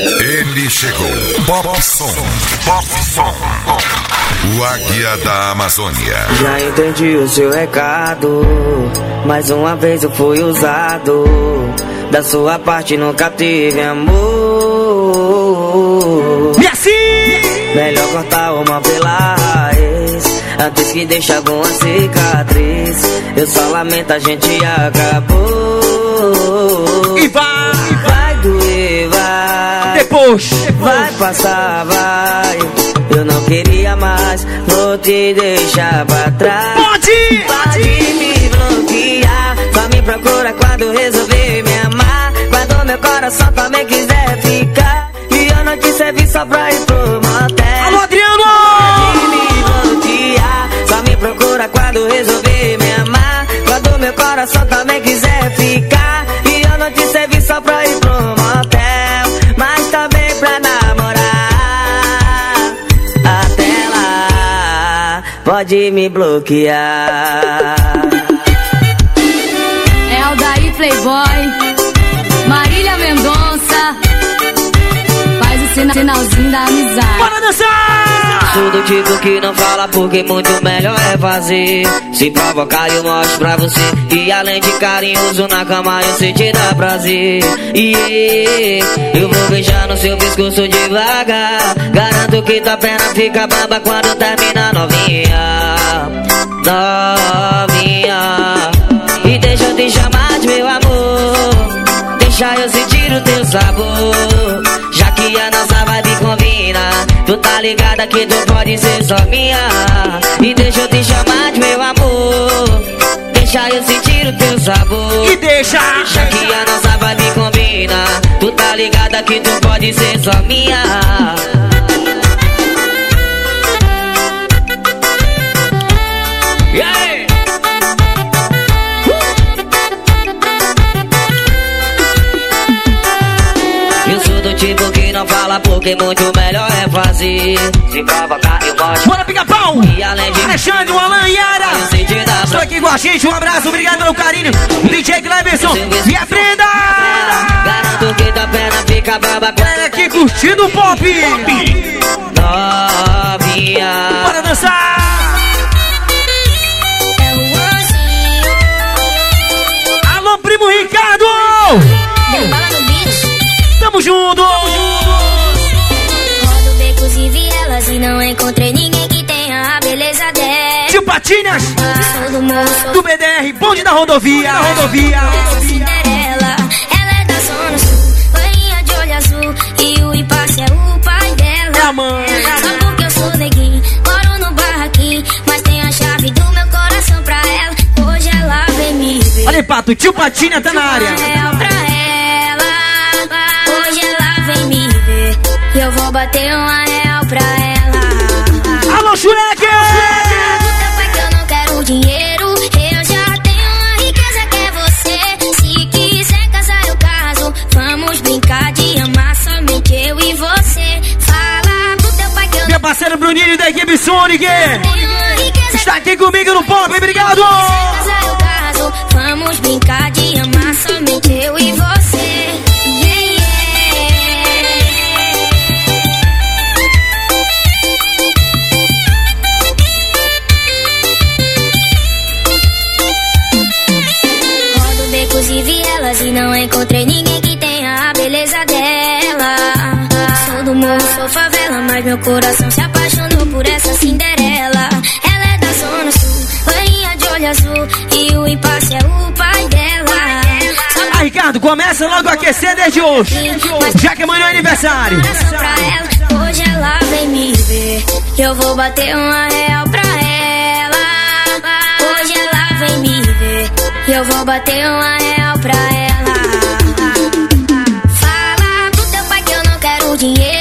Ele chegou. Pop Som. Pop Som. O Águia da Amazônia. Já entendi o seu recado. Mais uma vez eu fui usado. Da sua parte nunca tive amor. E assim! Melhor cortar uma pela raiz. Antes que deixe alguma cicatriz. Eu só lamento, a gente acabou. E vai! Vai doer. Depois! Vai passar, vai. Eu não queria mais, vou te deixar pra trás. Pode! Pode me bloquear, só me procura quando resolver me amar. Quando meu coração também quiser ficar. E eu não te servi só pra ir pode me bloquear. É o daí Playboy, sina- sinalzinho da amizade. Bora dançar! Sou do tipo que não fala porque muito melhor é fazer. Se provocar eu mostro pra você. E além de carinhoso na cama eu sei te dar prazer. E eu vou beijar no seu pescoço devagar. Garanto que tua perna fica bamba quando termina novinha. Novinha. E deixa eu te chamar de meu amor. Deixa eu sentir o teu sabor. Já que a nossa vibe combina. Tu tá ligada que tu pode ser só minha. E deixa eu te chamar de meu amor. Deixa eu sentir o teu sabor. E deixa! Já que a nossa vibe combina. Tu tá ligada que tu pode ser só minha. Porque muito melhor é fazer. Se provocar eu mostro. Bora, pica-pau! E além de Alexandre, o Alan e Yara! Estou aqui com a gente, um abraço, obrigado pelo carinho. DJ Cleverson e a Brenda! Garanto que tua perna fica braba Galera aqui curtindo o pop! novinha. Bora dançar! É. Alô, primo Ricardo! No bicho. Tamo junto! Sou do BDR, bonde da rodovia, da rodovia. Cinderela, ela é da Zona Sul, loirinha de olho azul e o impasse é o pai dela. É a mãe. Só porque eu sou neguinho, moro no barraquinho, mas tenho a chave do meu coração pra ela. Hoje ela vem me ver. Olha aí, Pato, tio Patinha tá na área. Pra ela, hoje ela vem me ver. E eu vou bater uma real pra ela. Da equipe Sonic está aqui comigo no pop, obrigado! Vamos brincar de amar somente eu e você. Yeah, yeah. Rodo becos e vielas e não encontrei ninguém que tenha a beleza dela. Sou do morro, sou favela, mas meu coração se apaixonou por essa Cinderela. Ela é da Zona Sul, loirinha de olho azul e o impasse é o pai dela. Ah, Ricardo, começa logo a aquecer desde hoje, já que amanhã é aniversário. ela. Hoje ela vem me ver. Eu vou bater uma real pra ela. Hoje ela vem me ver. Eu vou bater uma real pra ela. Fala pro teu pai que eu não quero dinheiro.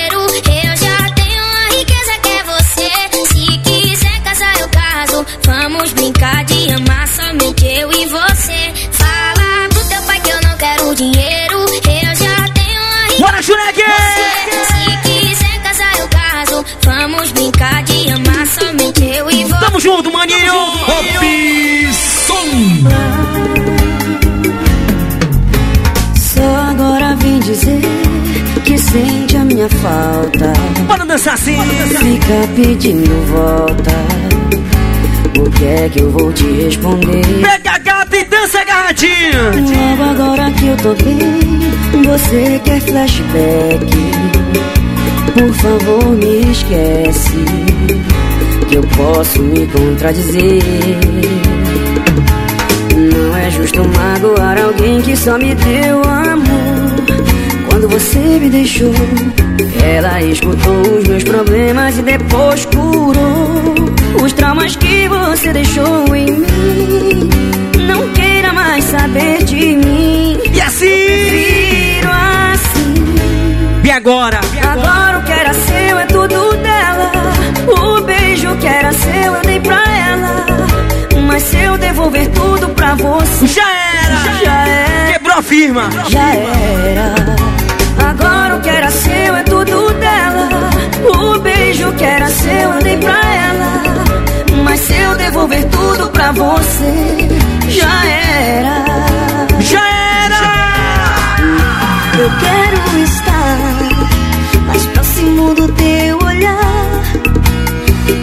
Dançar assim. Fica pedindo volta. O que é que eu vou te responder? Pega a gata e dança agarradinho. Logo agora que eu tô bem, você quer flashback. Por favor, me esquece. Que eu posso me contradizer. Não é justo magoar alguém que só me deu amor. Quando você me deixou, ela escutou os meus problemas e depois curou os traumas que você deixou em mim. Não queira mais saber de mim. E assim. Prefiro assim. E agora? Agora o que era seu é tudo dela. O beijo que era seu eu dei pra ela. Mas se eu devolver tudo pra você, Já era. já era. Quebrou a firma. Já era. Agora o que era seu é tudo dela. O beijo que era seu eu dei pra ela. Mas se eu devolver tudo pra você, já era. Já era. Eu quero estar mais próximo do teu olhar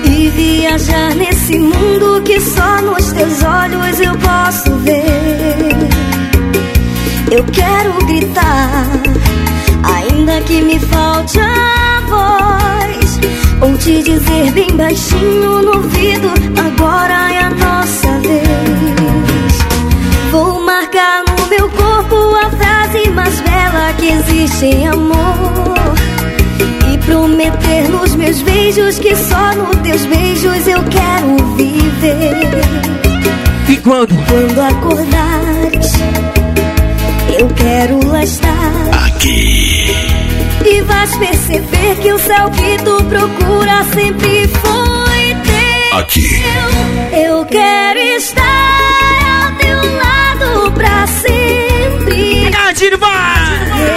e viajar nesse mundo que só nos teus olhos eu posso ver. Eu quero gritar, ainda que me falte a voz, ou te dizer bem baixinho no ouvido: agora é a nossa vez. Vou marcar no meu corpo a frase mais bela que existe em amor. E prometer nos meus beijos que só nos teus beijos eu quero viver. E quando? Quando acordares, eu quero lá estar. Aqui. E vais perceber que o céu que tu procura sempre foi teu. Aqui. Eu quero estar ao teu lado pra sempre. Agarradinho, vai.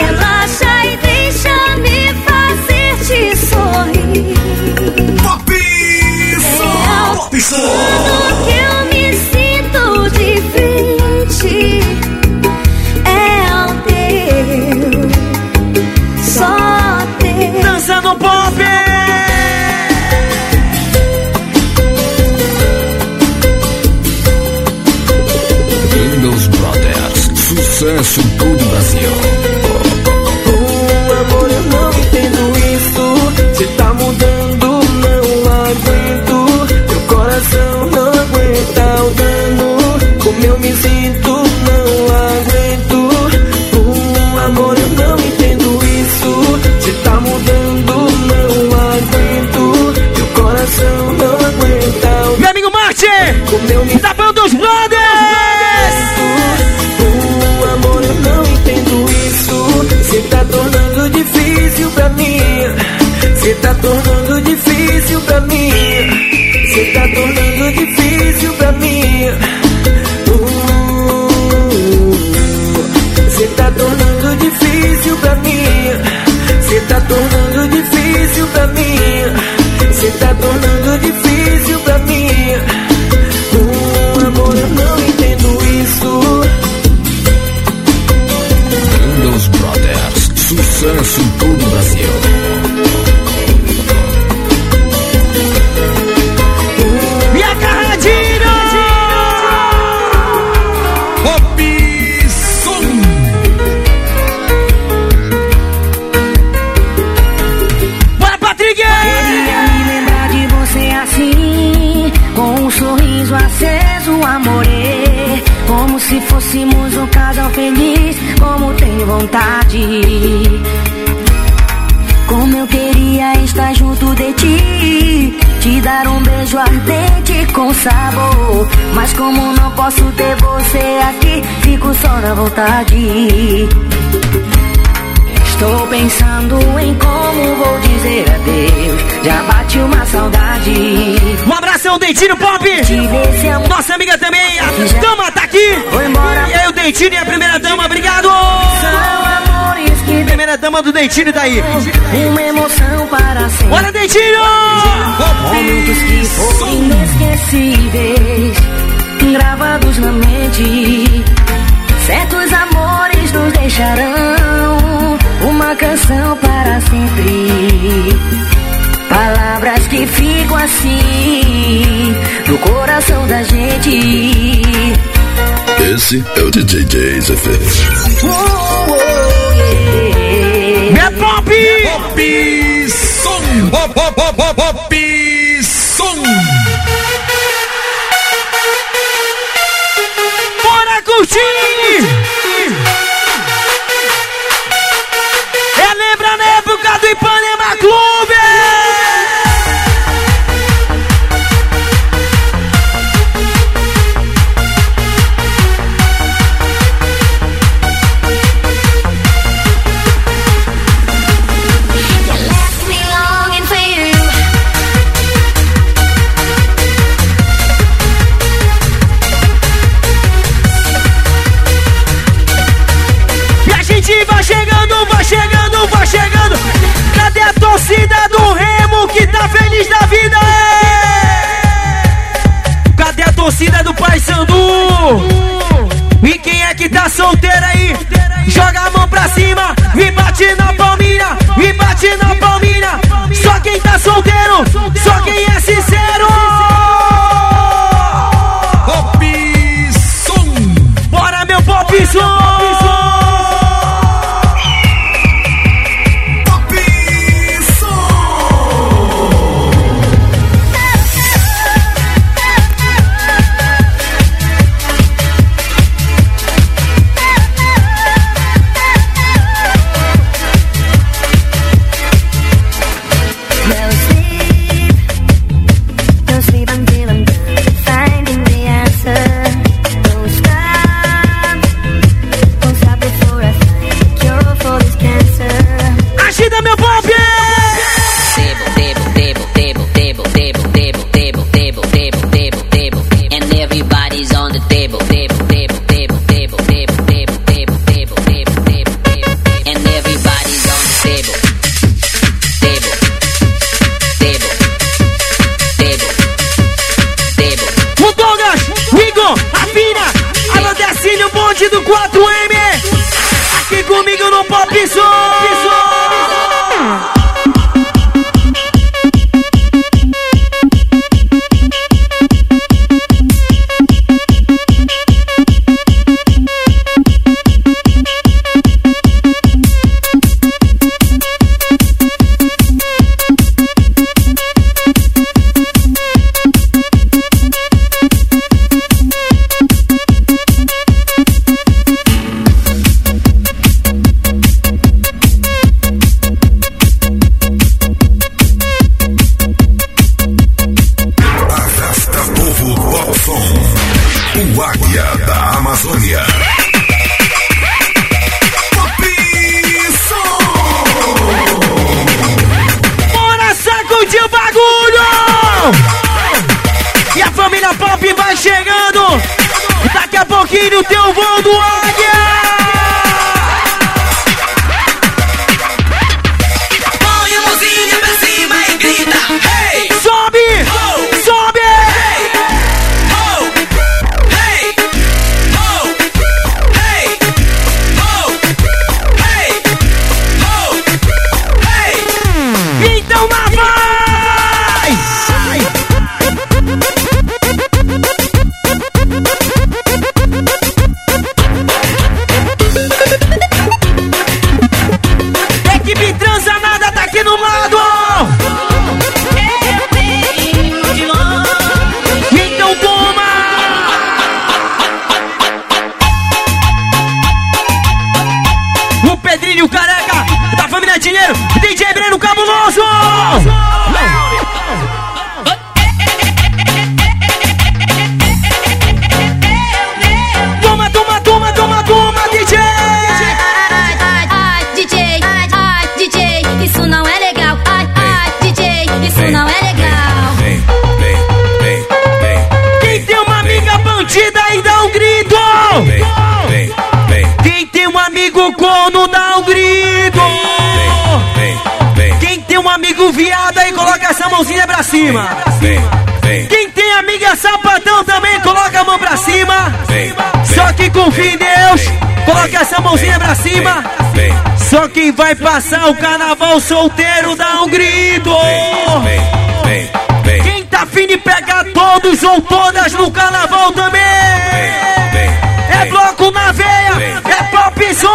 Relaxa e deixa-me fazer te sorrir. Pop Pop Som. tudo que eu Sucesso em todo tá tornando difícil pra mim. Cê tá tornando difícil pra mim. Cê tá tornando difícil pra mim. Um amor, eu não entendo isso. Windows Brothers. Sucesso fôssemos um casal feliz, como tenho vontade. Como eu queria estar junto de ti, te dar um beijo ardente com sabor. Mas como não posso ter você aqui, fico só na vontade. Estou pensando em como vou dizer adeus. Já bate uma saudade. Um abração, Dentinho Pop. Te ver se amor. Nossa amiga também, a dama tá aqui. E aí, o Dentinho e a primeira dama, obrigado. Primeira dama do Dentinho tá aí. uma emoção para sempre. Bora, Dentinho. Momentos que foram inesquecíveis, gravados na mente. Certos amores nos deixarão uma canção para sempre. Palavras que ficam assim no coração da gente. Esse é o DJ Jazef. Oh, oh, yeah. Minha pop! Minha pop! Som! Pop, pop, pop, pop! solteira aí, joga a mão pra cima, me bate na palma. O carnaval solteiro dá um grito. Vem, vem, vem, Quem tá afim de pegar todos ou todas no carnaval também. vem. É bloco na veia, é pop som.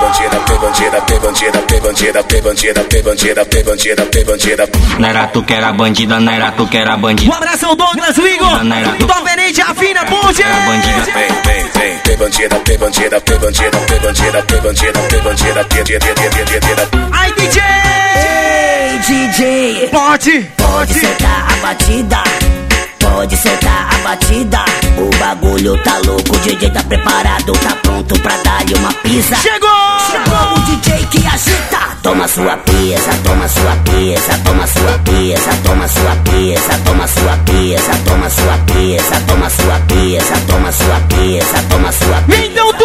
Bandida, pé bandida, pé bandida, pé bandida, pé bandida, pé bandida, pé bandida, pé bandida. Não era tu que era bandida, não era tu que era Um bandida. abraço ao Douglas, o Igor. Doverente, afina, ponte. Era bandida vem. Tem bandida, tem bandida, tem bandida, tem bandida, tem bandida, tem bandida, tem bandida, tem bandida. Ai, DJ! Ei, DJ! Pode! Pode sentar a batida. Pode sentar a batida. O bagulho tá louco, o DJ tá preparado, tá pronto pra dar-lhe uma pisa. Chegou! Chegou o DJ que agita. Toma sua pesa, toma sua pesa, toma sua pesa, toma sua pesa, toma sua pesa, toma sua pesa, toma sua pesa, toma sua pesa, toma sua pesa.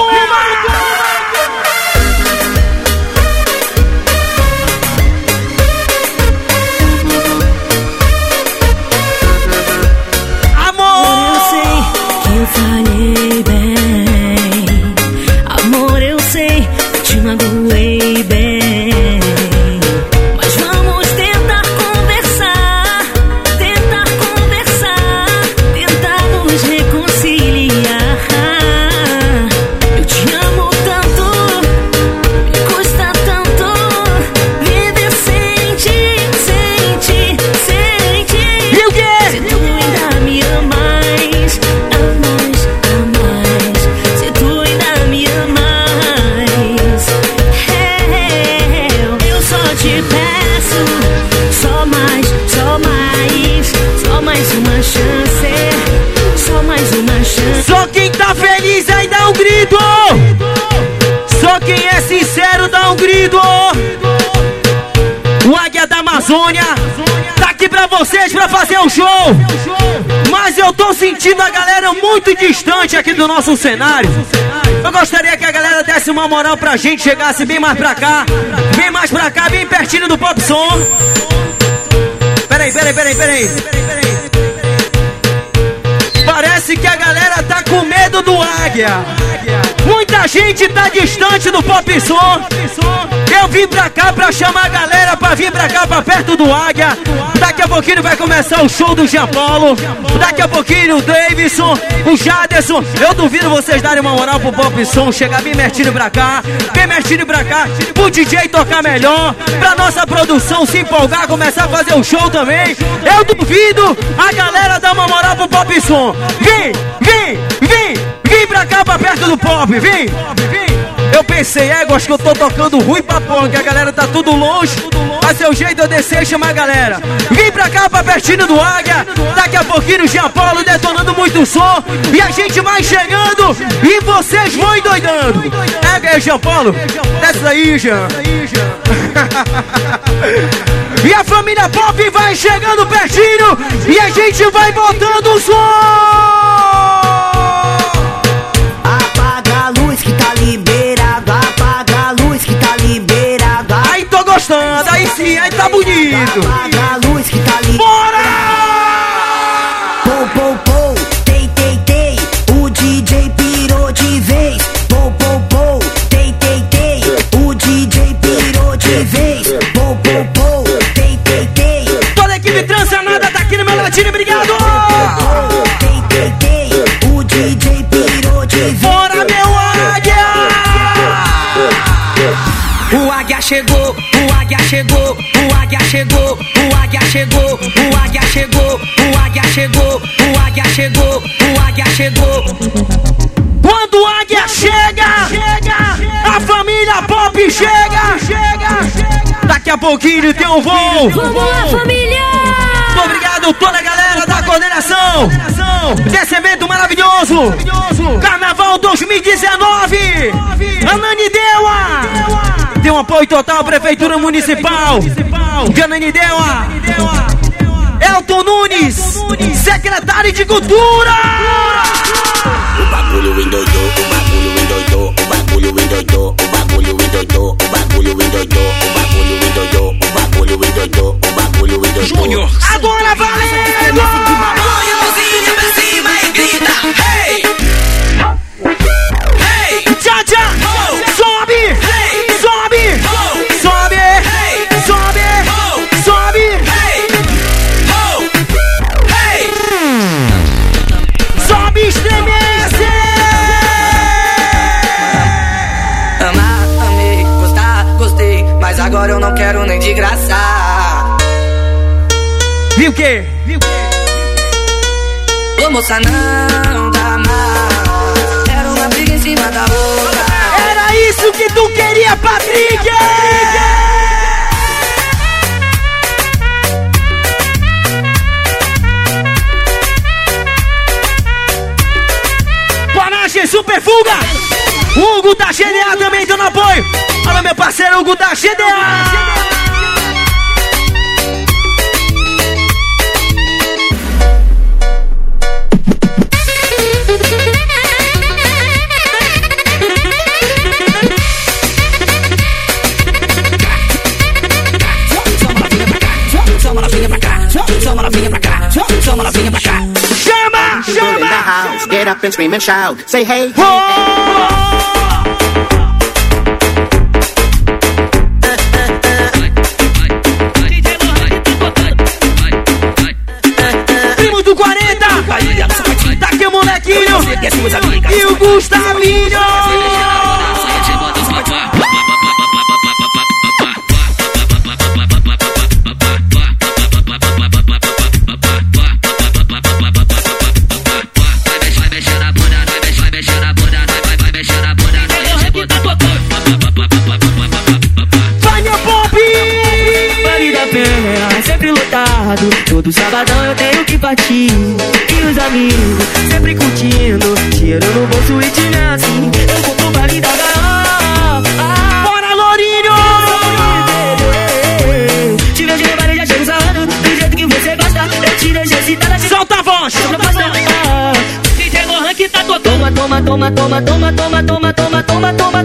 A galera muito distante aqui do nosso cenário. Eu gostaria que a galera desse uma moral pra gente, chegasse bem mais pra cá. Bem mais pra cá, bem pertinho do pop som. Peraí, peraí, peraí, peraí. Parece que a galera tá com medo do águia. Muita gente tá distante do pop som. Eu vim pra cá pra chamar a galera pra vir pra cá pra perto do águia. Daqui a pouquinho vai começar o show do Jean Paulo. Daqui a pouquinho o Davidson, o Jaderson. Eu duvido vocês darem uma moral pro pop som. Chegar bem mertinho pra cá, bem mertinho pra cá. Pro DJ tocar melhor. Pra nossa produção se empolgar, começar a fazer o show também. Eu duvido a galera dar uma moral pro pop som. Vem, vem, vem, pra cá pra perto do pop, vem. Eu pensei, ego, acho que eu tô tocando ruim pra porra, que a galera tá tudo longe. Mas seu jeito eu descer e chamar a galera. Vem pra cá pra pertinho do Águia. Daqui a pouquinho o Jean Paulo detonando muito som. E a gente vai chegando e vocês vão endoidando. Pega aí, Jean Paulo. Desce daí, Jean. E a família Pop vai chegando pertinho e a gente vai botando o som. Tá bonito. Apaga a luz que tá liberado. Bora! Pou, pou, pou, tei, tei, tei, o DJ pirou de vez. Pou, pou, pou, tei, tei, tei, o DJ pirou de vez. Pou, pou, pou, tei, tei, tei, Toda a equipe transanada tá aqui no meu latino, obrigado! tei, tei, tei, o DJ pirou de vez. Bora, meu águia! O águia chegou, o águia chegou, chegou, o águia chegou, o águia chegou, o águia chegou, o águia chegou, o águia chegou. Quando o águia chega, a família Pop chega! Daqui a pouquinho tem um voo! Vamos lá, família! Muito obrigado toda a galera da coordenação desse evento maravilhoso Carnaval 2019 Ananideua Tem um apoio total Prefeitura Municipal de Ananideua Elton Nunes Secretário de Cultura O bagulho endoidou, o bagulho endoidou, o bagulho endoidou, o bagulho endoidou, o bagulho endoidou, o bagulho endoidou, o bagulho endoidou, o bagulho endoidou. Júnior. Agora valendo moça, não dá mais. Era uma briga em cima da outra. Era isso que tu queria, Patrick! Panagem Super Fuga! Hugo da GDA também dando apoio! Alô, meu parceiro Hugo da GDA! Novinha pra cá. Chama! The house, get up and scream and shout. Say hey. Primo do 40! Tá aqui o molequinho! E o Gustavinho! Todo sabadão eu tenho que partir. E os amigos sempre curtindo. Dinheiro no bolso e tira assim. Eu vou pro vale da garrafa. Bora, Lourinho! Te vejo no bar e já chego sarrando. Do jeito que você gosta, eu te deixo excitada. Solta a voz! DJ Lohan que tá tocando. Toma, toma, toma, toma, toma, toma, toma, toma, toma, toma.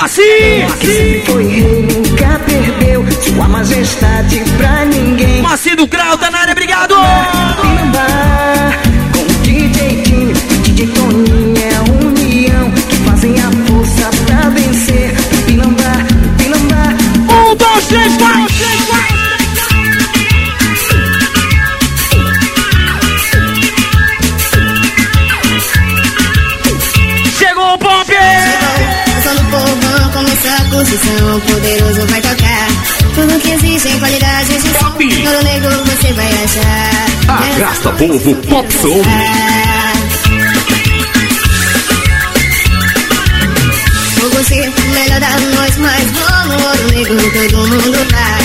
Moacir! Sempre foi rei, nunca perdeu sua majestade pra ninguém. Moacir do Grau tá na posição, poderoso vai tocar. Tudo que existe em qualidade de som. Todo nego você vai achar. Arrasta povo Pop Som. Vou você, melhor da noite, mas vamos, ouro negro, todo mundo vai.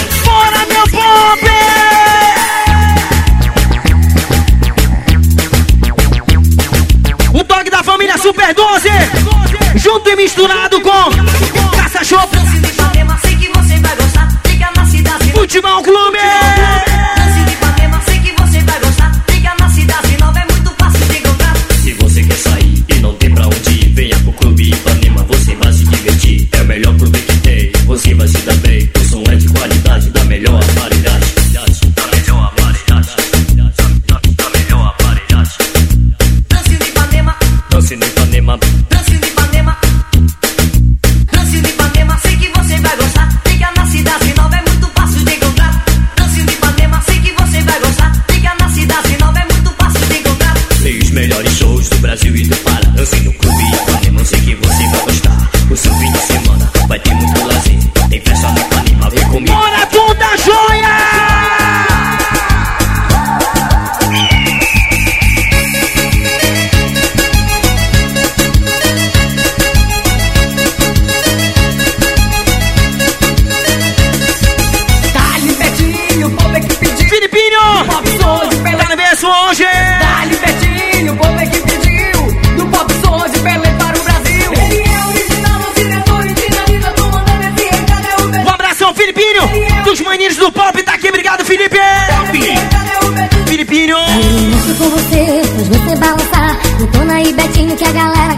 Filipinho, dos maninhos do pop, tá aqui, obrigado, Felipe! Filipinho! Mexo com você, faz você balançar. Detona aí, Betinho, que a galera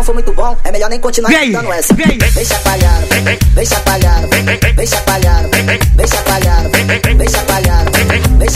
não for muito bom, é melhor nem continuar Vem, dando essa. vem. Vem chacoalhando, vem chacoalhando, vem chacoalhando, vem chacoalhando, vem chacoalhando, vem chacoalhando, vem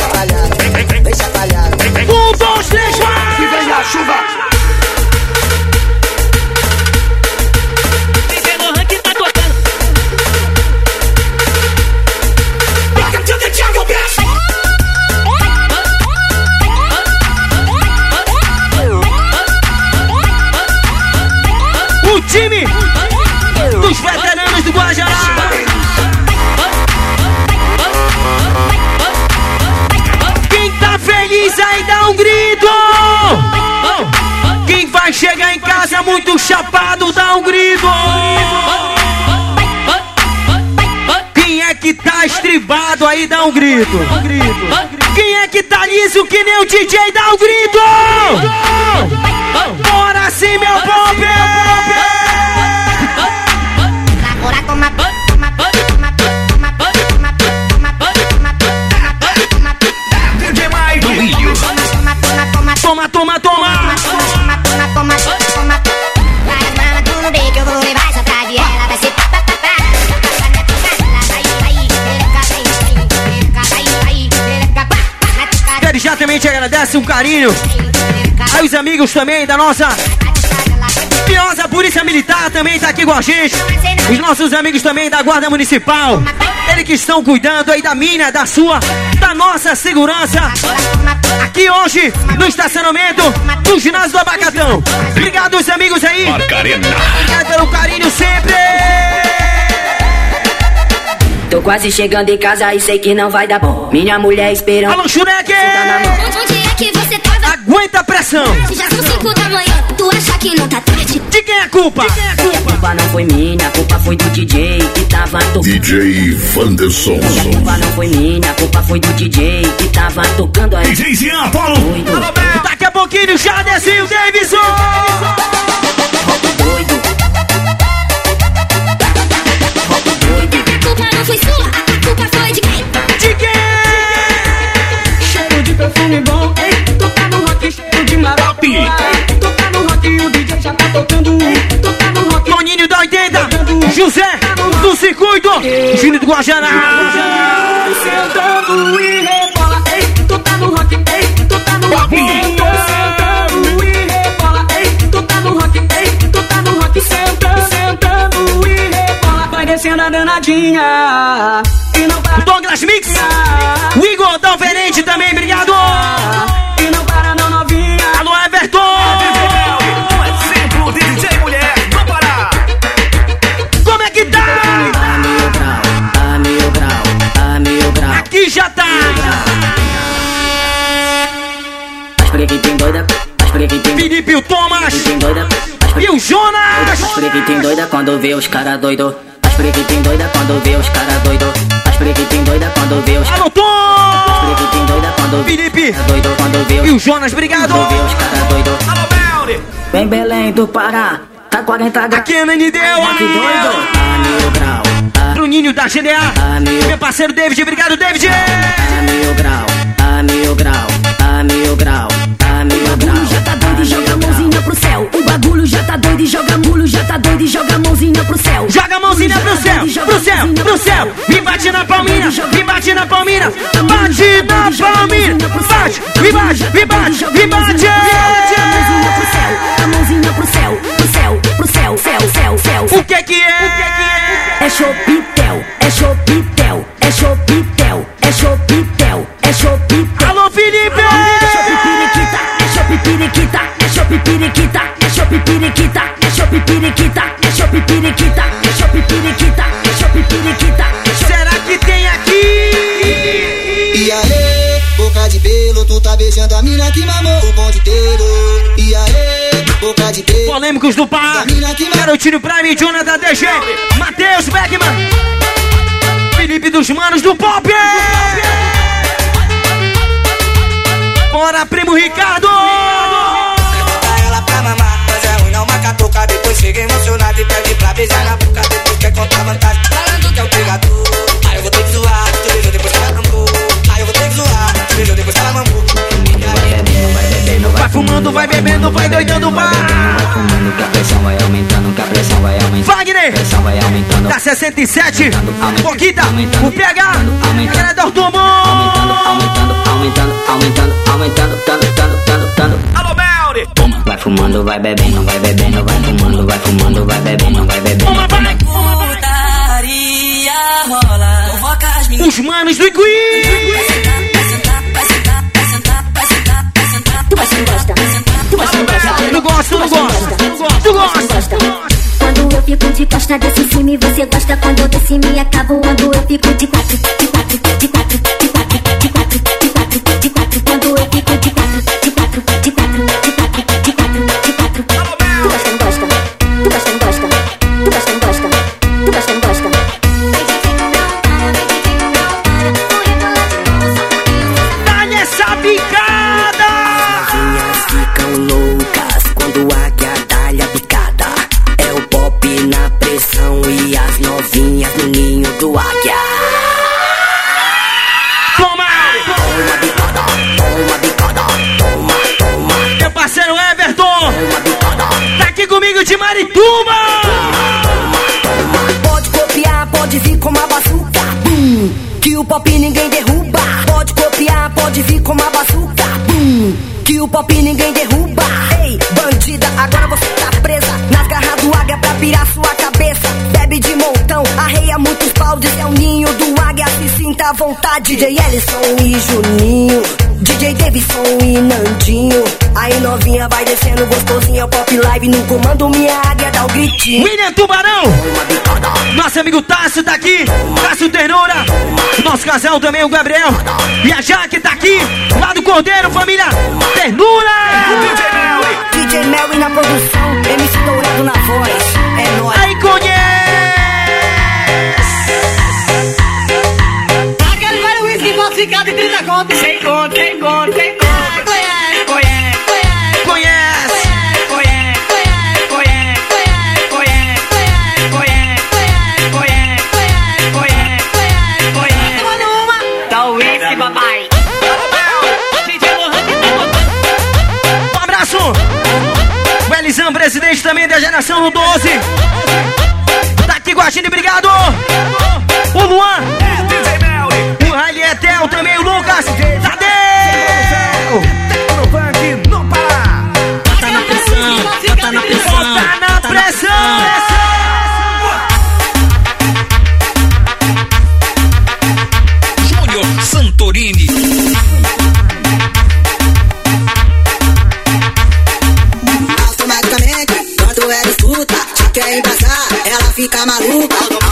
dá um grito! Quem é que tá liso que nem o DJ dá um grito! Agradece um carinho. Aí os amigos também da nossa Piosa Polícia Militar também tá aqui com a gente. Os nossos amigos também da Guarda Municipal. Eles que estão cuidando aí da minha, da sua, da nossa segurança. Aqui hoje, no estacionamento do ginásio do Abacatão. Obrigado, os amigos aí. Obrigado pelo carinho sempre. Tô quase chegando em casa e sei que não vai dar bom. Minha mulher esperando. Alô, Shurek! Tá na mão. Onde é que você tava? Aguenta a pressão. Já são cinco da manhã, tu acha que não tá tarde? De quem é a culpa? A culpa não foi minha, a culpa foi do DJ que tava tocando. DJ Vanderson. A culpa não foi minha, a culpa foi do DJ que tava tocando aí. DJ Jean Apolo. Doido, Daqui a pouquinho já desceu o Davidson. doido. Culpa foi sua, a culpa foi de quem? De quem? Cheiro de perfume bom, ei, tu tá no rock, cheiro de marope. Tá no rock, o DJ já tá tocando. Tá no rock, Toninho da 80, José do Circuito, Júnior do Guajará. sentando e rebola. Ei, tu tá no rock, ei, tu tá no rock. Descendo a danadinha. E não para. Douglas Mix, o Igor da Alverente também, obrigado. E não para não novinha. Alô, Everton. Exemplo de DJ mulher. Não parar. Como é que tá? Mil grau, mil grau, a mil grau. Aqui já tá. As preguitem doida, as preguitem Felipe e o Thomas tem doida. E o Jonas. As preguitem doida quando vê os cara doido. As preguitem doida quando vê os cara doido. As preguitem doida quando vê os Alô, Tom. preguitem doida quando vê Felipe doido quando vê e os o Jonas, obrigado. quando vê os cara doido. Vem Belém do Pará, tá 40 graus. Aqui é Nani Deu. Que doido, a mil grau, Bruninho da GDA. mil Meu parceiro David, obrigado, David. a mil grau, a mil grau, a mil grau tá doido e joga mulo, já tá doido e joga mãozinha pro céu. Joga mãozinha pro tá céu, pro céu, pro céu. Me bate na palminha, me bate na palminha. Tá bate na palminha, tá bate, me bate, me bate, me bate. A mãozinha pro céu, pro céu, pro céu, céu, céu, céu. O que que é? É chopitel, é chopitel, é chopitel, é chopitel, é chopitel. Alô, Felipe! É chopipiriquita, é chopipiriquita, é chopipiriquita é chopipiriquita, é chopipiriquita, é chopipiriquita, é chopipiriquita, é chopipiriquita. Será que tem aqui? E aí, boca de pelo, tu tá beijando a mina que mamou o bonde inteiro. E aí, boca de pelo. Polêmicos do Pará, Garotinho Prime, Jonathan DG, Matheus Beckman, Felipe dos Manos do Pop. Bora, primo Ricardo! Bota Vai fumando, vai bebendo, vai doidando, vai! Que a pressão vai aumentando, que a pressão vai aumentando. Wagner! Pressão vai aumentando. Da 67, Boquita, o PH, galera do Ortomo! Aumentando, aumentando, aumentando, aumentando, tando, tando, tando, tando. Alô! Vai fumando, vai bebendo, vai bebendo, vai fumando, vai fumando, vai bebendo, vai bebendo. Uma vai! Putaria rola, convoca as meninas. Os manos do Igui! Gosta? Tu gosta? Tu gosta? Quando eu fico de costa desse filme, você gosta quando eu desci me acabo quando eu fico de quatro, de quatro, de quatro, de quatro, vontade. DJ Ellison e Juninho. DJ Davidson e Nandinho. Aí novinha vai descendo gostosinha. Pop live no comando, minha águia dá o gritinho. William Tubarão! Nosso amigo Tássio tá aqui! Tássio Ternura! Nosso casal também, o Gabriel! E a Jaque tá aqui! Lá do Cordeiro, família! Ternura! conto, sem conta, sem conta, sem conta. Conhece, conhece, conhece, conhece. Bye-bye. Um abraço. O Elizão, presidente também da geração do 12. Tá aqui, Guaxini, obrigado. Santorini. Automaticamente, quando ela escuta, já quer embrasar, ela fica maluca.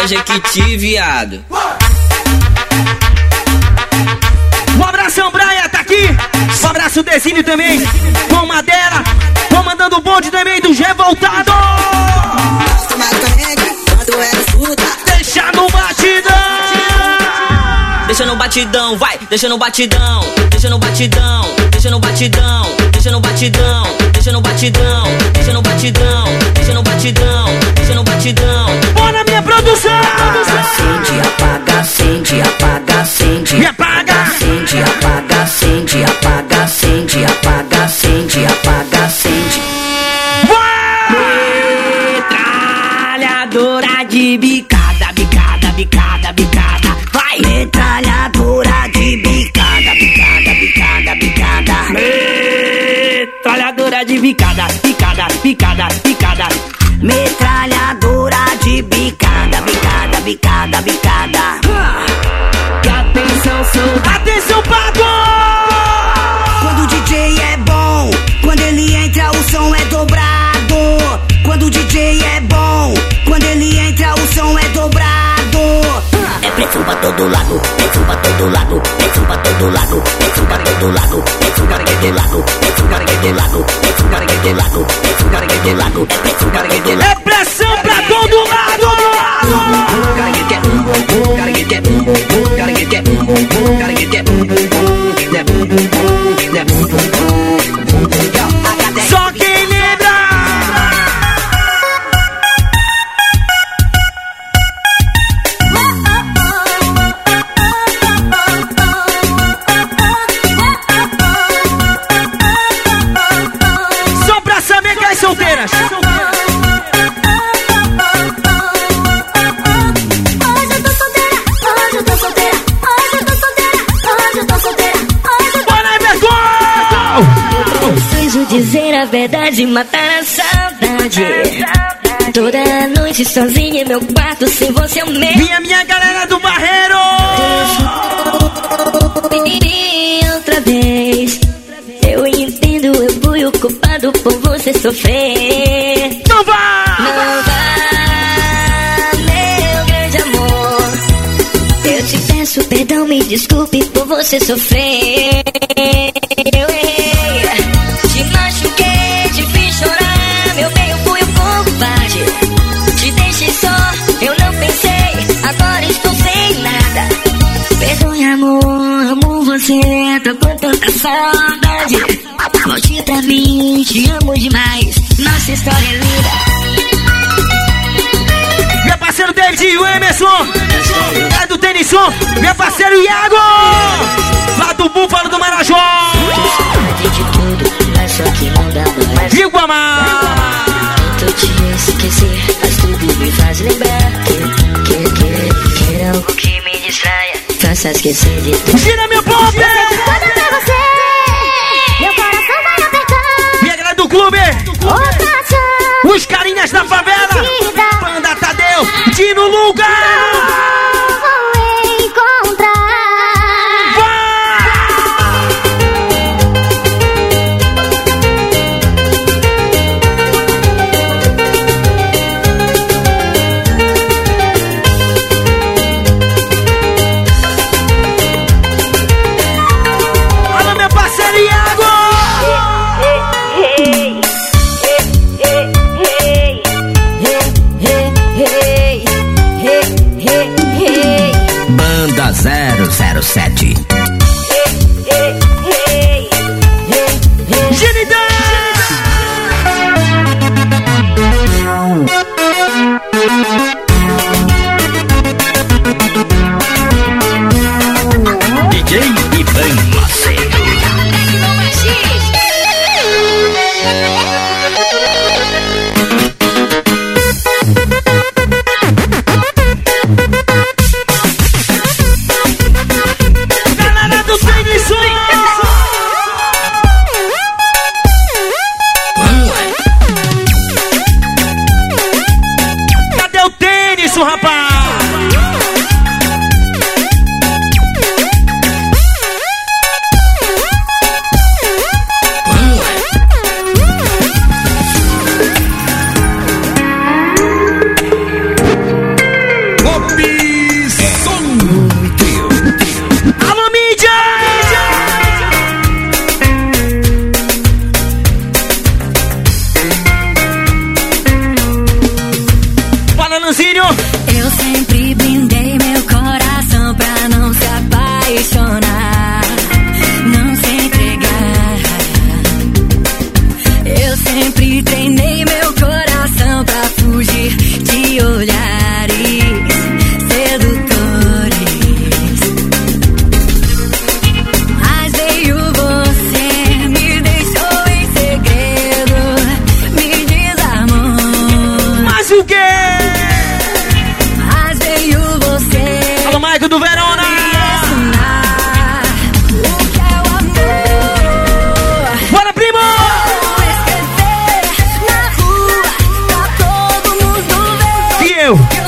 da Jequiti, viado. Um abração, Braia, tá aqui. Um abraço, Decine também. Com Madeira, comandando o bonde também dos revoltados. Deixa no batidão. Deixa no batidão, vai. Deixa no batidão. Deixa no batidão. Deixa no batidão deixa no batidão, deixa no batidão, deixa no batidão, deixa no batidão, deixa no batidão. Bora minha produção. Acende, apaga, acende, apaga, acende. Me apaga. Acende, apaga, bicada, bicada. Metralhadora de bicada, bicada, bicada, bicada. E atenção, soldado. Atenção, Pato! Quando o DJ é bom, quando ele entra, o som é dobrado. Quando o DJ é bom, quando ele entra, o som é dobrado. É pressão pra todo lado, pressão pra todo lado, pressão pra todo lado, pressão pra todo lado, é pressão pra todo lado! Verdade matar a saudade. Toda noite sozinha em meu quarto, sem você ao meu. Minha, minha galera do Barreiro! E outra vez, eu entendo, eu fui o culpado por você sofrer. Não vá! Não vá, meu grande amor. Eu te peço perdão, me desculpe por você sofrer. Saudade. Volte pra mim, te amo demais. Nossa história é linda. Meu parceiro David e o Emerson! É do Tenisson! Meu parceiro Iago! Lá do Búfalo do Marajó! Guamá! Tento te esquecer, mas tudo me faz lembrar que, que, que, quer algo que me distraia. Faça esquecer de tudo. Gira meu pop! Clube! Os carinhas da favela! Banda Tadeu! Dino Luga! you.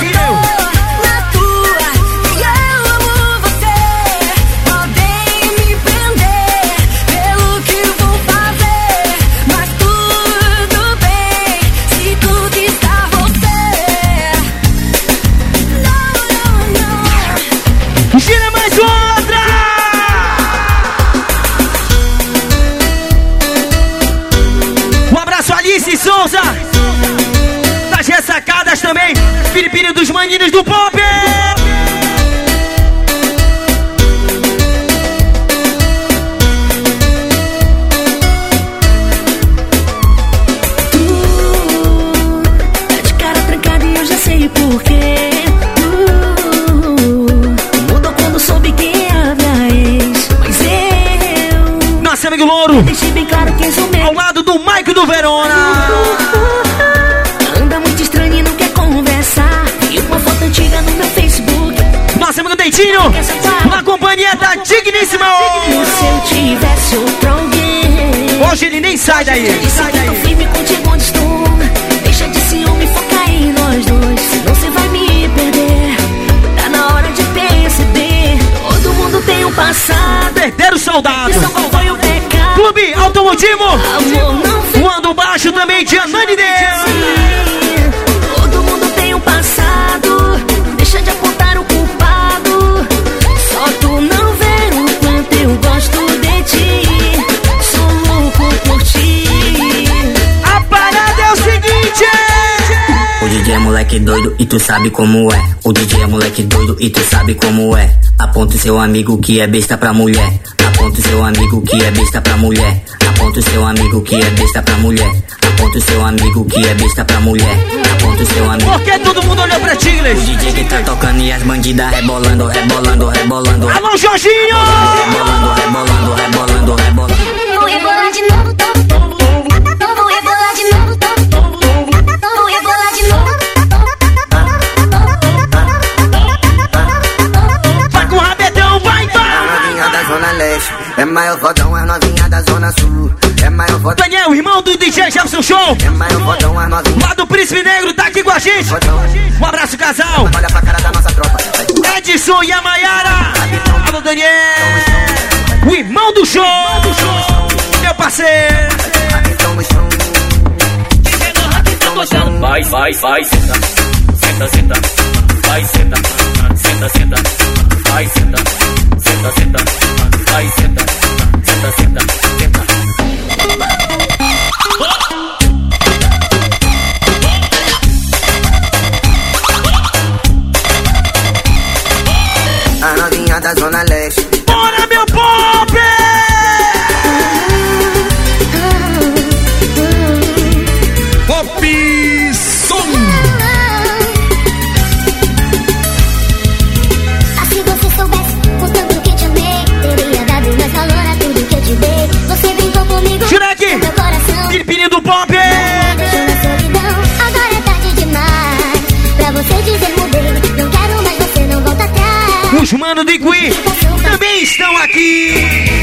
Moleque doido e tu sabe como é. O DJ é moleque doido e tu sabe como é. Aponta o seu amigo que é besta pra mulher. Aponta o seu amigo que é besta pra mulher. Aponta o seu amigo que é besta pra mulher. Aponta o seu amigo que é besta pra mulher. Aponta o seu amigo. Por que todo mundo olhou pra ti, O? DJ que tá tocando e as bandidas rebolando, rebolando, rebolando. Alô, Jorginho! Rebolando, rebolando, rebolando, rebolando. Vou rebolar de novo, é maior fodão as novinha da Zona Sul. É maior fodão, Daniel, irmão do DJ Jefferson Show. é maior fodão as novinha. Lá do Príncipe Negro, tá aqui com a gente. Um abraço, casal. Olha pra cara da nossa tropa. Edson e a Maiara. Alô, Daniel. O irmão do show. Meu parceiro. Vai, vai, vai, senta, senta, senta, vai, senta, senta, senta, vai, senta, senta, senta, Os manos do Igui também estão aqui.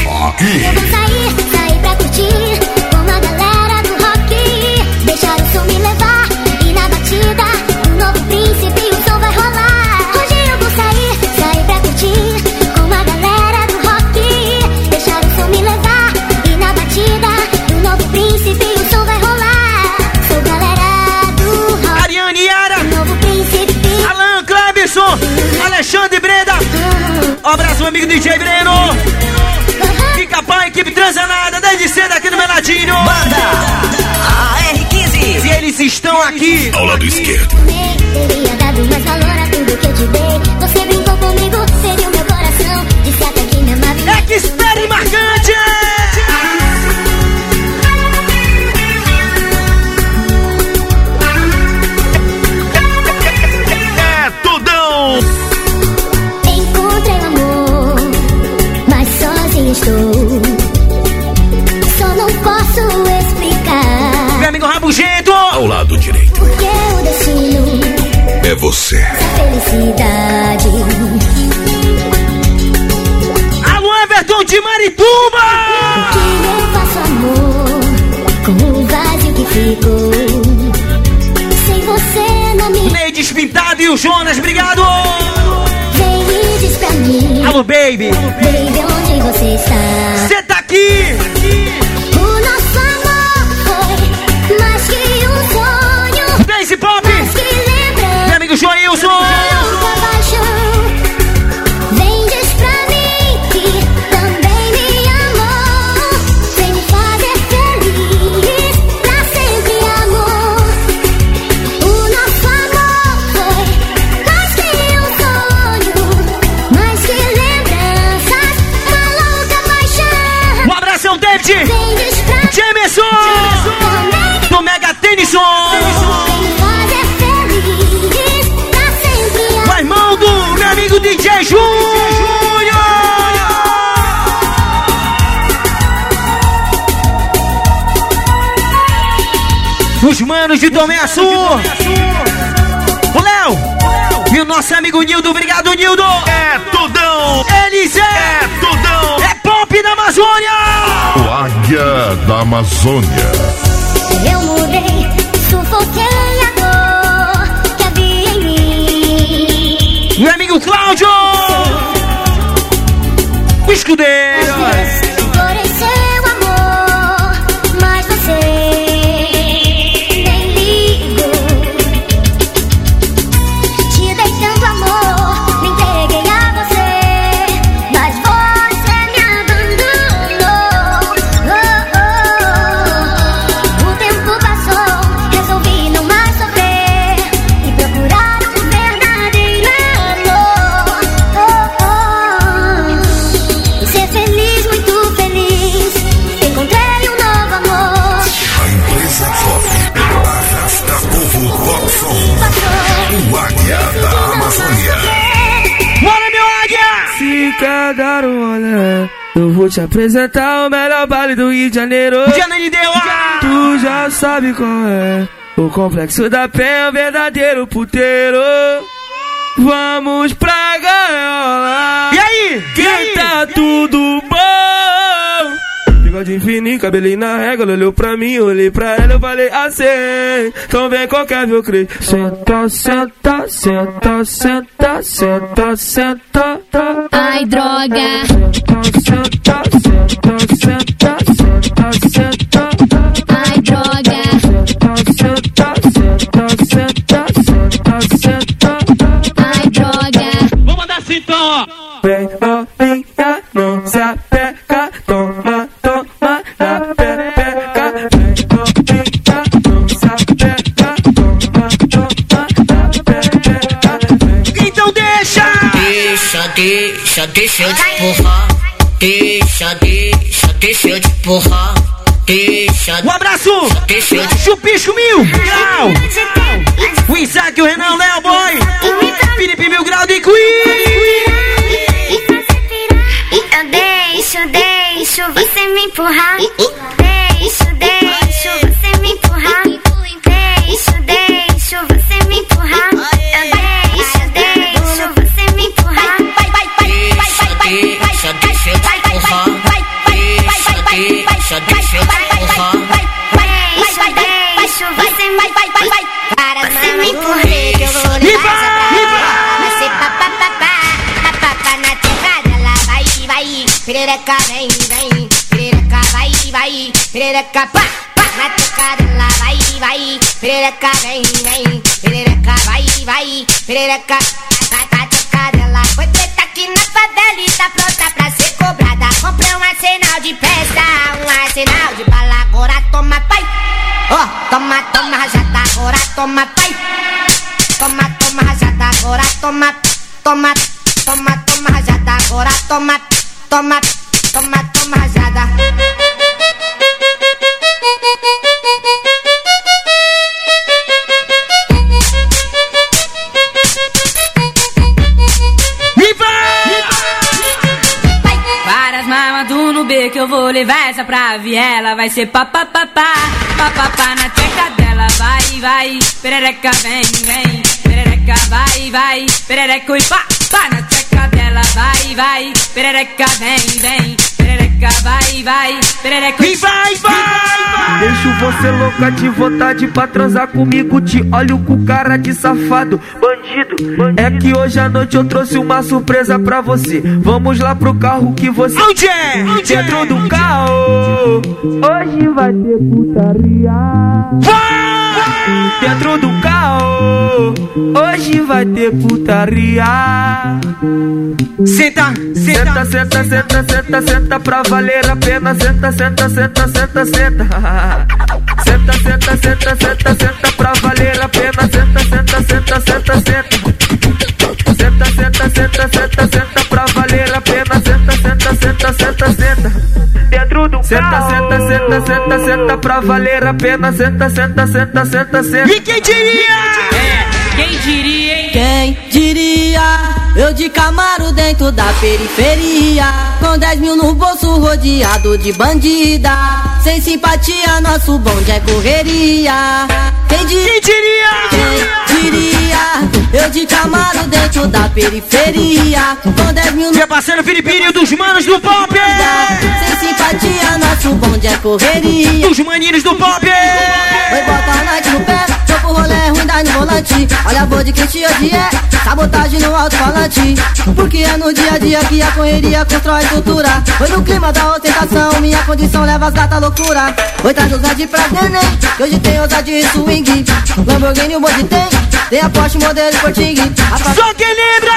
Eu vou sair, sair pra curtir com a galera do rock. Deixar o som me levar e na batida novo príncipe o som vai rolar. Hoje eu vou sair, sair pra curtir com a galera do rock. Deixar o som me levar e na batida novo príncipe o som vai rolar. Sou galera do rock. Ariane Yara. Novo príncipe. Alan Clebson. Alexandre Breda. Um abraço, meu amigo DJ Breno. Fica pai, equipe transanada, desde cedo aqui no Meladinho. AR15. E eles estão aqui. Ao lado esquerdo. Teria dado mais valor a tudo que eu te dei. Você brincou comigo, feriu meu coração. Disse até que me amava Expert marcante. Você. felicidade. Alô, Everton de Marituba. Que eu faço amor com o vazio que ficou. Sem você na minha. Ladies Pintado e o Jonas, obrigado. Vem e diz pra mim. Alô, baby. Baby, onde você está? Você Meu amigo Os manos de Tomé Sul. O Léo. E o nosso amigo Nildo. Obrigado, Nildo. É tudão. Eles é. É tudão. É pop da Amazônia. O Águia da Amazônia. Eu mudei, sufoquei a dor que havia em mim. Meu amigo Cláudio. O escudeiro. Eu vou te apresentar o melhor baile do Rio de Janeiro. Janeiro deu Tu já sabe qual é. O complexo da pé é o verdadeiro puteiro. Vamos pra gaiola. E aí? Que E aí? tá tudo Bigode fininho, cabelinho na régua, ela olhou pra mim, olhei pra ela, eu falei assim. Então vem qualquer meu creio. Senta, senta, senta, senta, senta, senta. Ai, droga. Senta, senta, senta, senta, senta. Ai, droga. Senta, senta, senta, senta, senta. Ai, droga. Vou mandar assim então, ó. Vem novinha, não se apeca, Deixa, deixa, deixa eu te empurrar. Deixa, deixa, deixa eu te empurrar. Deixa, Um abraço! deixa eu te Chupisco Mil Grau! O Isaac, o Renan, o Léo Boy! Felipe Mil Grau de Queen! Eu deixo, deixo você me empurrar. Perereca vem, vem. Perereca vai, vai, perereca pá, pá na tecada. Lá vai, vai, perereca vem, vem. Perereca vai, vai, perereca na na tecada. Ela foi preta aqui na favela e tá pronta pra ser cobrada. Comprei um arsenal de peça, um arsenal de bala. Agora toma, pai. Ó, toma, toma, rajada, agora toma, pai. Toma, toma, rajada, agora toma, toma, toma, toma, rajada, agora toma, toma, toma, toma, rajada. Que eu vou levar essa pra viela. Vai ser papapá, papapá na teca dela. Vai, vai, perereca vem, vem. Perereca vai, vai, perereca e pá, pá na dela. Vai, vai, perereca vem, vem. Perereca vai, vai, perereca E vai, vai, vai! Deixo você louca de vontade pra transar comigo. Te olho com cara de safado, bandido. É que hoje à noite eu trouxe uma surpresa pra você. Vamos lá pro carro que você. Onde é? Onde é? Dentro do carro. Hoje vai ter putaria. Vai! Dentro do carro. Hoje vai ter putaria. Senta, Senta, senta, senta, senta, senta, senta pra valer a pena. Senta, senta, senta, senta, senta. Senta, senta, senta, senta, senta pra valer a pena. Senta, senta, senta, senta, senta. Senta, senta, senta, senta, senta pra valer a pena. Senta, senta, senta, senta, senta. Dentro do senta, senta, senta, senta, senta pra valer a pena. Senta, senta, senta, senta, senta. E quem diria? É, quem diria, hein? Quem diria? Eu de Camaro dentro da periferia Com 10 mil no bolso rodeado de bandida Sem simpatia, nosso bonde é correria. Quem diria? Quem diria? Quem diria? Eu de Camaro dentro da periferia. Com 10 mil Meu parceiro Filipinho dos manos do pop. Sem simpatia, nosso bonde é correria. Dos maninhos do pop. Oi, bota a night no pé, pro rolê ruim dá no volante. Olha a boa de quem te odia, sabotagem no alto-falante. Porque é no dia a dia que a correria constrói cultura. Foi no clima da ostentação, minha condição leva as gatas à loucura. Oi, tá dos de pra neném, que hoje tem ousadia e swing. Lamborghini o bonde tem, tem a Porsche modelo Sporting. Só quem lembra!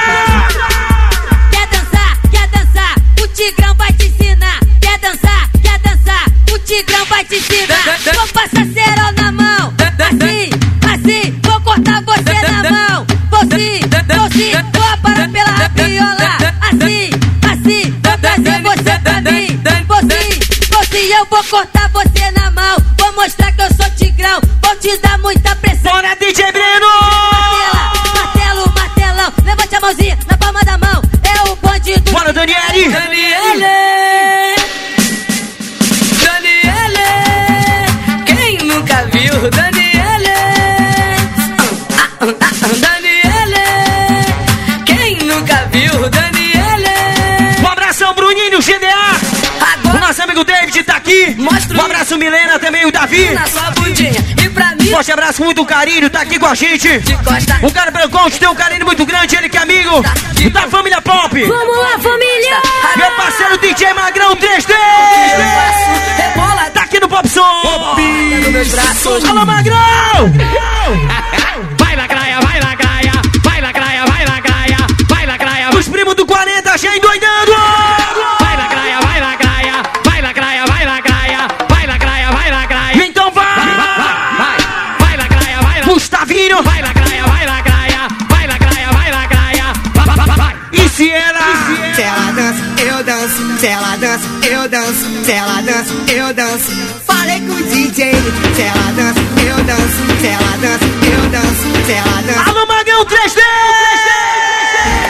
Quer dançar, quer dançar, o Tigrão vai te ensinar. Quer dançar, quer dançar, o Tigrão vai te ensinar. Vou passar cerol na mão, vou cortar você na mão. Vou sim, vou sim, vou aparar pela rapiola. Assim, assim, vou trazer você pra mim. Vou sim, vou sim, eu vou cortar você na mão. Vou mostrar que eu sou Tigrão, vou te dar muita pressão. Bora, DJ Breno! Martelo, martelão, levante a mãozinha na palma da mão. É o bonde do. Bora, Daniele! Daniele! David tá aqui. Um abraço, Milena, também o Davi. Na sua bundinha. E pra mim. Forte abraço muito carinho, tá aqui com a gente. O cara Branconte tem um carinho muito grande, ele que é amigo da família Pop. Vamos lá, família! Meu parceiro DJ Magrão 3D. Tá aqui no Pop Som. Alô, Magrão! Vai na graia, vai na graia, vai na graia, vai na graia, vai na graia. Os primos do 40 já endoidando. Eu danço. Se ela dança, eu danço. Falei com o DJ. Se ela dança, eu danço. Se ela dança, eu danço. Se ela dança. Alô, Magrão 3D!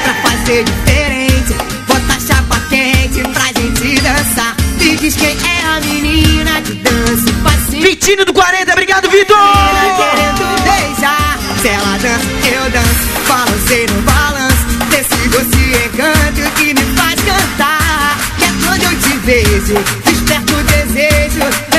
Pra fazer diferente, bota a chapa quente pra gente dançar. Me diz quem é a menina que dança passinho. Vitinho do 40, obrigado, Vitor! Querendo beijar. Se ela dança, eu danço. Balancei no balanço. Desse doce encanto que vejo, desperto o desejo.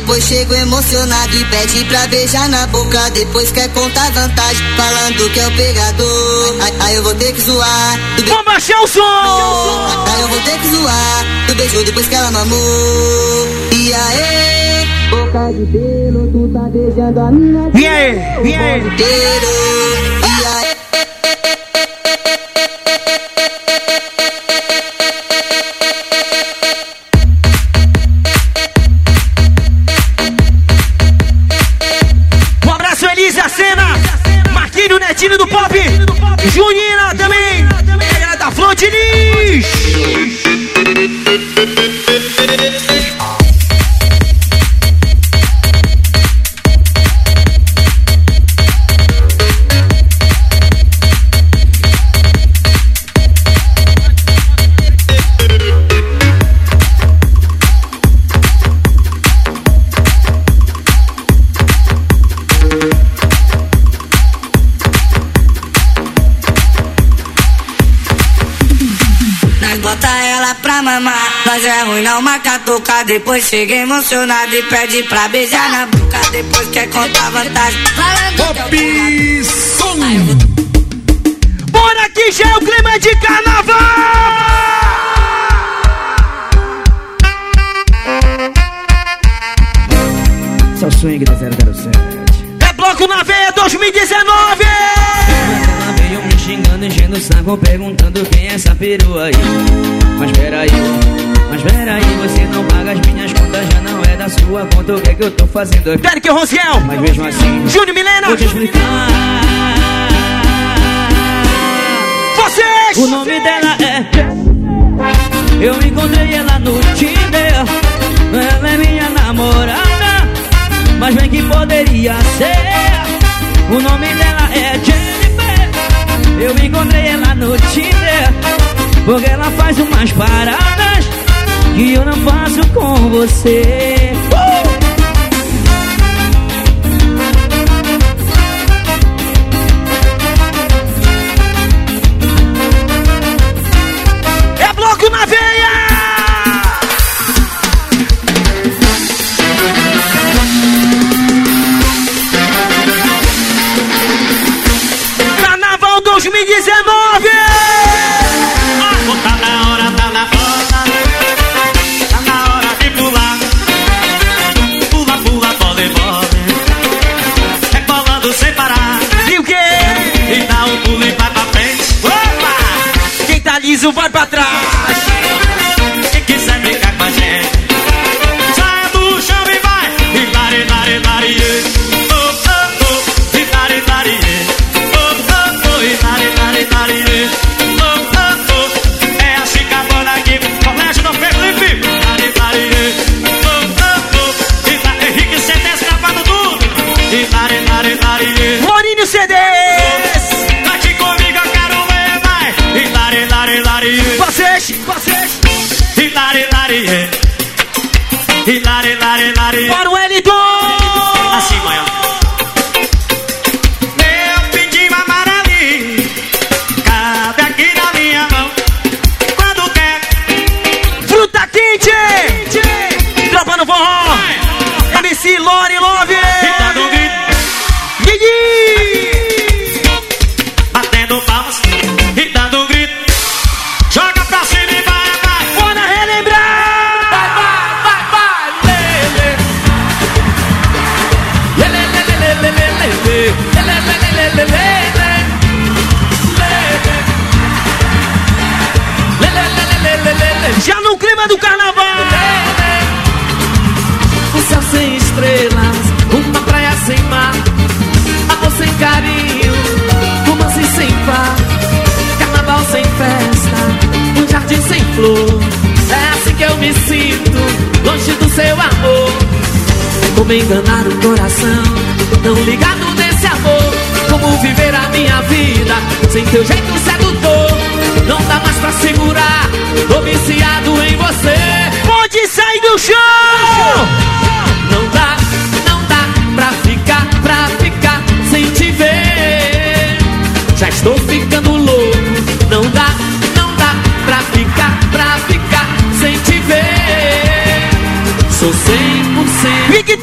Depois chego emocionado e pede pra beijar na boca. Depois quer contar vantagem, falando que é o pegador. Aí, aí eu vou ter que zoar. Vamos baixar o som! Aí eu vou ter que zoar. Tu beijou depois que ela mamou. E aí? Boca de pelo, tu tá beijando a mina. E aí? E. E aí? Marca toca. Depois chega emocionado e pede pra beijar na boca. Depois quer contar vantagem. Falando que o pegador. Bora que já é o clima de carnaval! O swing da 007. É bloco na veia 2019! Ela veio me xingando, enchendo o saco, perguntando quem é essa perua aí. Mas peraí, mas peraí, você não paga as minhas contas, já não é da sua conta. O que é que eu tô fazendo aqui? Derek Rosiel! Mas mesmo assim, Júnior Milena! vou te explicar. Vocês! O nome dela é. Eu encontrei ela no Tinder. Ela é minha namorada. Mas bem que poderia ser. O nome dela é Jennifer. Eu encontrei ela no Tinder. Porque ela faz umas paradas que eu não faço com você. Uh! Como enganar o coração, não ligado nesse amor. Como viver a minha vida sem teu jeito sedutor. não dá mais pra segurar. Tô viciado em você. Pode sair do chão! Sou 100%.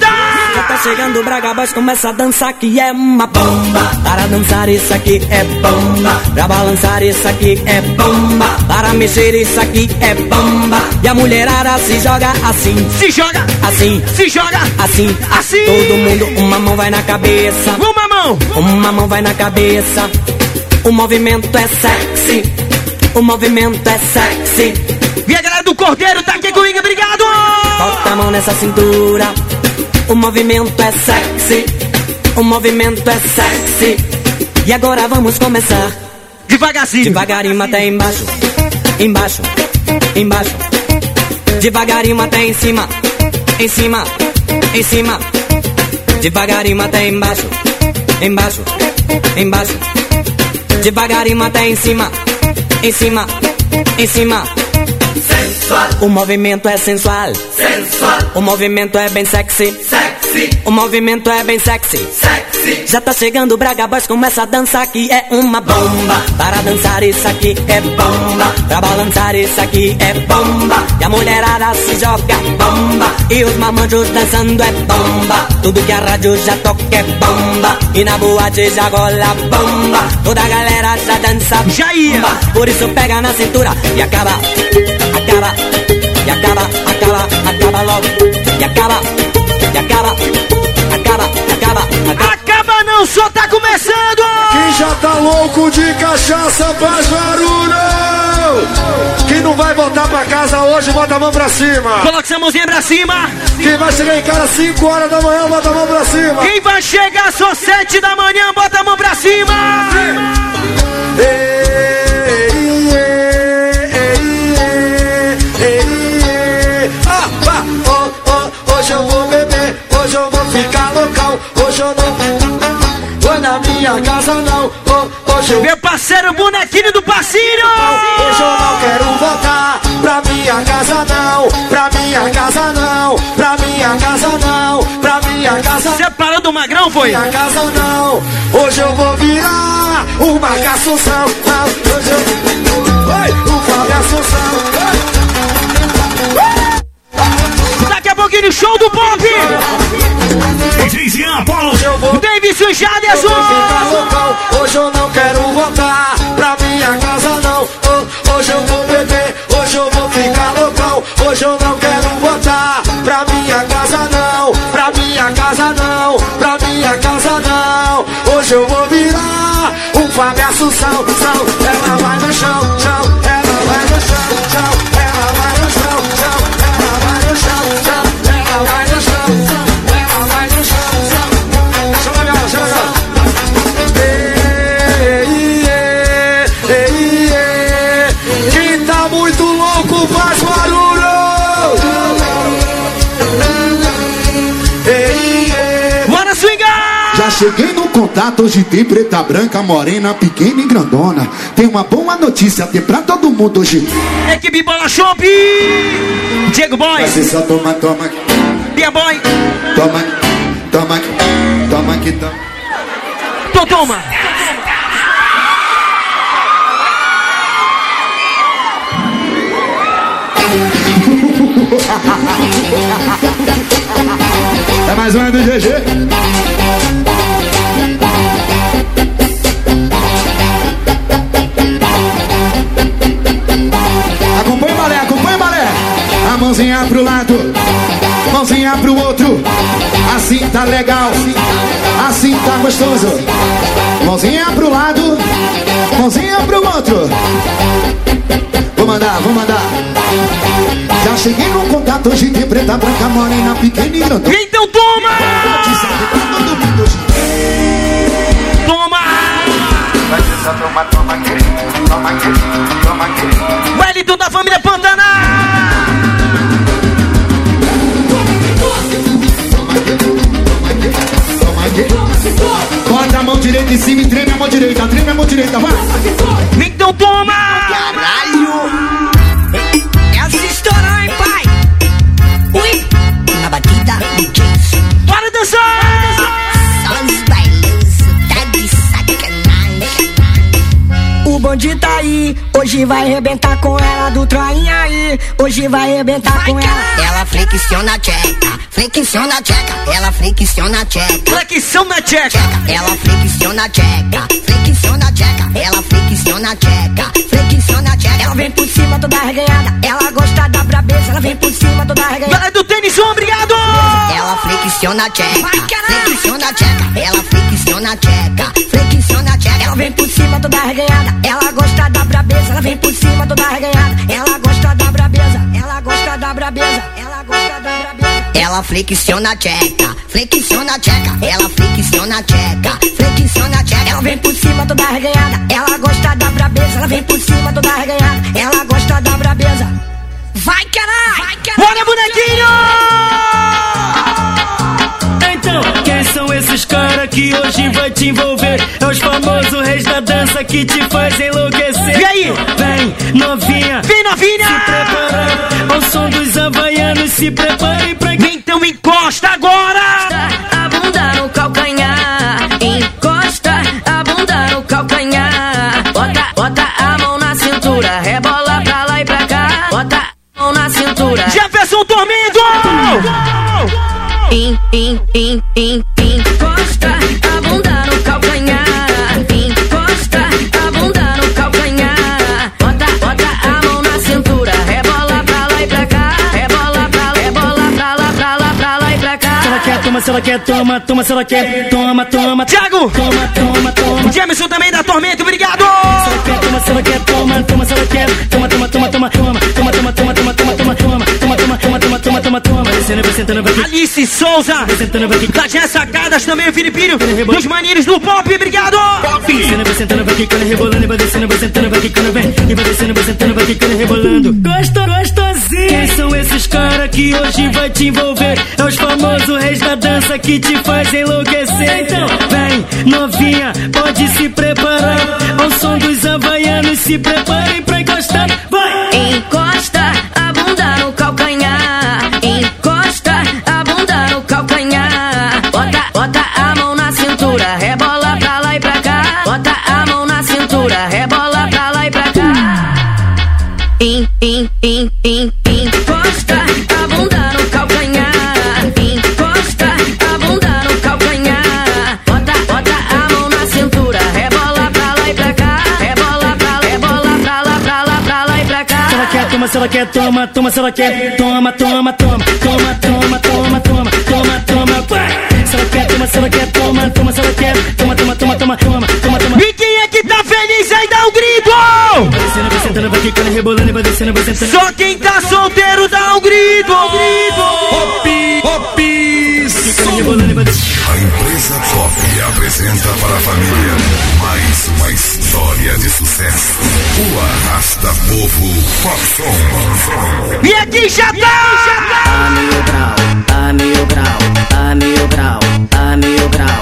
Já tá chegando o Braga Boys, começa a dançar que é uma bomba. Para dançar isso aqui é bomba. Pra balançar isso aqui é bomba. Para mexer isso aqui é bomba. E a mulherada se joga assim. Se joga assim. Se joga assim. Assim. Todo mundo, uma mão vai na cabeça. Uma mão. Uma mão vai na cabeça. O movimento é sexy. O movimento é sexy. E a galera do Cordeiro tá aqui comigo, obrigado! Bota a mão nessa cintura. O movimento é sexy. O movimento é sexy. E agora vamos começar. Devagarzinho. Devagarinho até embaixo. Embaixo. Embaixo. Devagarinho até em cima. Em cima. Em cima. Devagarinho até embaixo. Embaixo. Embaixo. Devagarinho até em cima. Em cima. Em cima. Sensual. O movimento é sensual. Sensual. O movimento é bem sexy. Sexy. O movimento é bem sexy. Sexy. Já tá chegando o Braga Boys, começa a dançar que é uma bomba. Para dançar isso aqui é bomba. Pra balançar isso aqui é bomba. E a mulherada se joga bomba. E os mamanjos dançando é bomba. Tudo que a rádio já toca é bomba. E na boate já gola bomba. Toda a galera já dança já ia. Por isso pega na cintura e acaba. Acaba. E acaba, acaba, acaba logo. E acaba. E acaba. Acaba, acaba, acaba. Não, só tá começando! Quem já tá louco de cachaça faz barulho! Quem não vai voltar pra casa hoje, bota a mão pra cima! Coloca essa mãozinha pra cima! Quem vai chegar em casa às 5 horas da manhã, bota a mão pra cima! Quem vai chegar só 7 da manhã, bota a mão pra cima! Ei, ei, ei, ei, ei, ah, ah, oh, oh, hoje eu vou beber, hoje eu vou ficar local, hoje eu não vou minha casa não, oh, hoje eu... Meu parceiro bonequinho do parceiro! Hoje eu não quero voltar pra minha casa não, pra minha casa não, pra minha casa não, pra minha casa não. Separou do magrão, foi? Minha casa não, hoje eu vou virar uma caçução. Hoje eu... Oi, o Fábio Assunção. Daqui a pouquinho, show do pop! DJ Paulo. Davidson Jaderson! Hoje eu não quero voltar pra minha casa não. Oh, Hoje eu cheguei no contato, hoje tem preta, branca, morena, pequena e grandona. Tem uma boa notícia, tem pra todo mundo hoje. Equipe Bola Shop! Diego Boy! Vai ser só toma, toma aqui, Bia Boy! toma aqui, toma aqui, toma aqui, toma. Então toma! É mais uma do GG. Mãozinha pro lado, mãozinha pro outro. Assim tá legal, assim tá gostoso. Mãozinha pro lado, mãozinha pro outro. Vou mandar, vou mandar. Já cheguei no contato, hoje tem preta, branca, morena, pequena e grandona. Então toma! Toma! Toma, toma aqui, toma aqui, toma aqui. Wellington da família Pantana! Bota a mão direita em cima e treme a mão direita, treme a mão direita, vai! Então toma! Caralho! É essa estourar, hein, pai? Ui! Na batida do James. Para dançar! Só os bailes, tá de sacanagem. O bandido tá aí Hoje vai arrebentar com ela do troinha aí. Hoje vai arrebentar com ela. Ela flexiona tcheca, flexiona tcheca, ela flexiona tcheca. Flexiona tcheca. Ela flexiona tcheca, flexiona tcheca, ela flexiona tcheca, flexiona tcheca. Ela vem por cima toda reganhada. Ela gosta da brabeza, ela vem por cima toda reganhada. Galera do tênis, obrigado! Ela flexiona tcheca, flexiona tcheca, ela flexiona tcheca, flexiona tcheca. Ela vem por cima toda reganhada. Ela gosta da vem por cima toda reganhada. Ela gosta da brabeza, ela gosta da brabeza, ela gosta da brabeza. Ela flexiona tcheca, flexiona tcheca, ela flexiona tcheca, flexiona tcheca. Ela vem por cima toda reganhada. Ela gosta da brabeza, ela vem por cima toda reganhada. Ela gosta da brabeza. Vai, caralho! Vai, Bora, bonequinho! Então, quem são esses caras que hoje vai te envolver? É os famosos reis dança que te faz enlouquecer. E aí? Vem, novinha. Vem, novinha! Se preparando ao som dos havaianos. Se preparem pra... Então encosta agora! A bunda no calcanhar. Encosta a bunda no calcanhar. Bota, bota a mão na cintura. Rebola pra lá e pra cá. Bota a mão na cintura. Jefferson Tormento! In, in, in, in, encosta toma, se ela quer, toma, toma, se ela quer, toma, toma. Thiago! Toma, toma, toma. Jameson também da Tormento, obrigado! Se ela quer, toma, se ela quer, toma, toma, se ela quer, toma, toma, toma, toma, toma, toma, toma, toma, toma, toma, toma, toma, toma, toma, toma, toma, toma, toma, toma. Vai descendo, vai sentando, vai Alice Souza! Vai sentando, vai Da Jess Sacadas também, o Filipinho! Dos maninhos do Pop, obrigado! Vai descendo, vai sentando, vai quicando, rebolando, vai descendo, vai sentando, vai quicando, vem. E vai descendo, vai sentando, vai quicando, rebolando. Gosto, gostosinho. Esses caras que hoje vai te envolver? É os famosos reis da dança que te faz enlouquecer. Então, vem, novinha, pode se preparar. Ao som dos havaianos, se preparem pra encostar. Vai! Encosta toma, se ela quer, toma, toma, se ela quer, toma, toma, toma, toma, toma, toma, toma, toma, toma, vai. Se ela quer, toma, se ela quer, toma, toma, se ela quer, toma, toma, toma, toma, toma, toma, toma. E quem é que tá feliz aí, dá um grito! Vai descendo, vai sentando, vai quicando, rebolando, vai descendo, vai sentando. Só quem tá solteiro dá um grito! Hopi, hopi, A empresa Pop apresenta para a família mais uma história História de sucesso. O Arrasta Povo Popson. E aqui já tá! Tá mil grau, tá mil grau, tá mil grau, tá mil grau.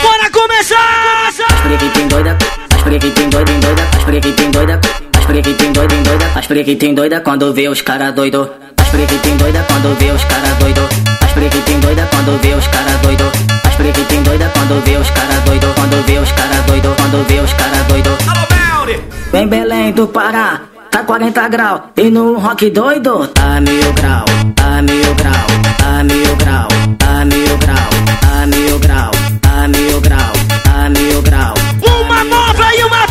Bora começar! Faz por aqui tem doida, faz por aqui tem doida, doida, faz por aqui tem doida, faz por aqui tem doida, doida, faz por aqui tem doida quando vê os cara doido. Preguitem doida quando vê os cara doido. As preguitem doida quando vê os cara doido. As preguitem doida quando vê os cara doido. Quando vê os cara doido, quando vê os cara doido. Vem Belém do Pará, tá 40 graus. E no rock doido, tá mil grau, tá mil grau, tá mil grau, tá mil grau, tá mil grau, tá mil grau, tá mil grau. Uma nova e uma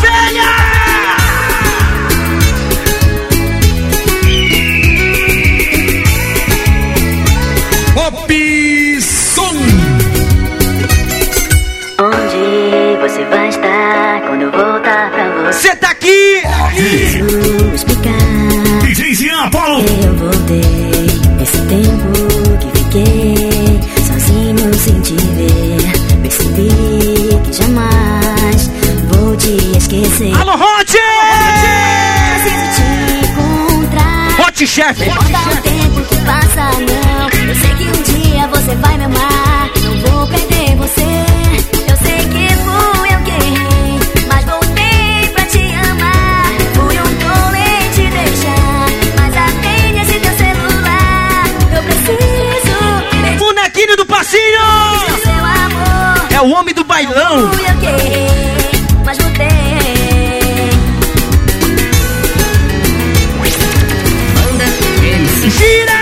voltar pra você? Você tá aqui! Preciso explicar. DJ Jean Apolo. Eu voltei esse tempo que fiquei sozinho sem te ver. Percebi que jamais vou te esquecer. Alô, Hot! Preciso te encontrar. Hot Chef! Não importa o tempo que passa, não. Eu sei que um dia você vai me amar. Não vou perder você. Marcinho! Amor, é o homem do bailão. Gira!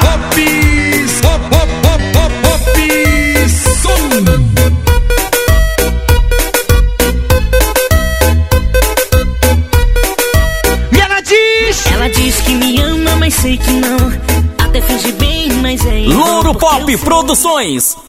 Popis, pop, pop, pop, pop, Ela diz, Ela diz que me ama, mas sei que não até finge bem, mas é Louro Pop Produções.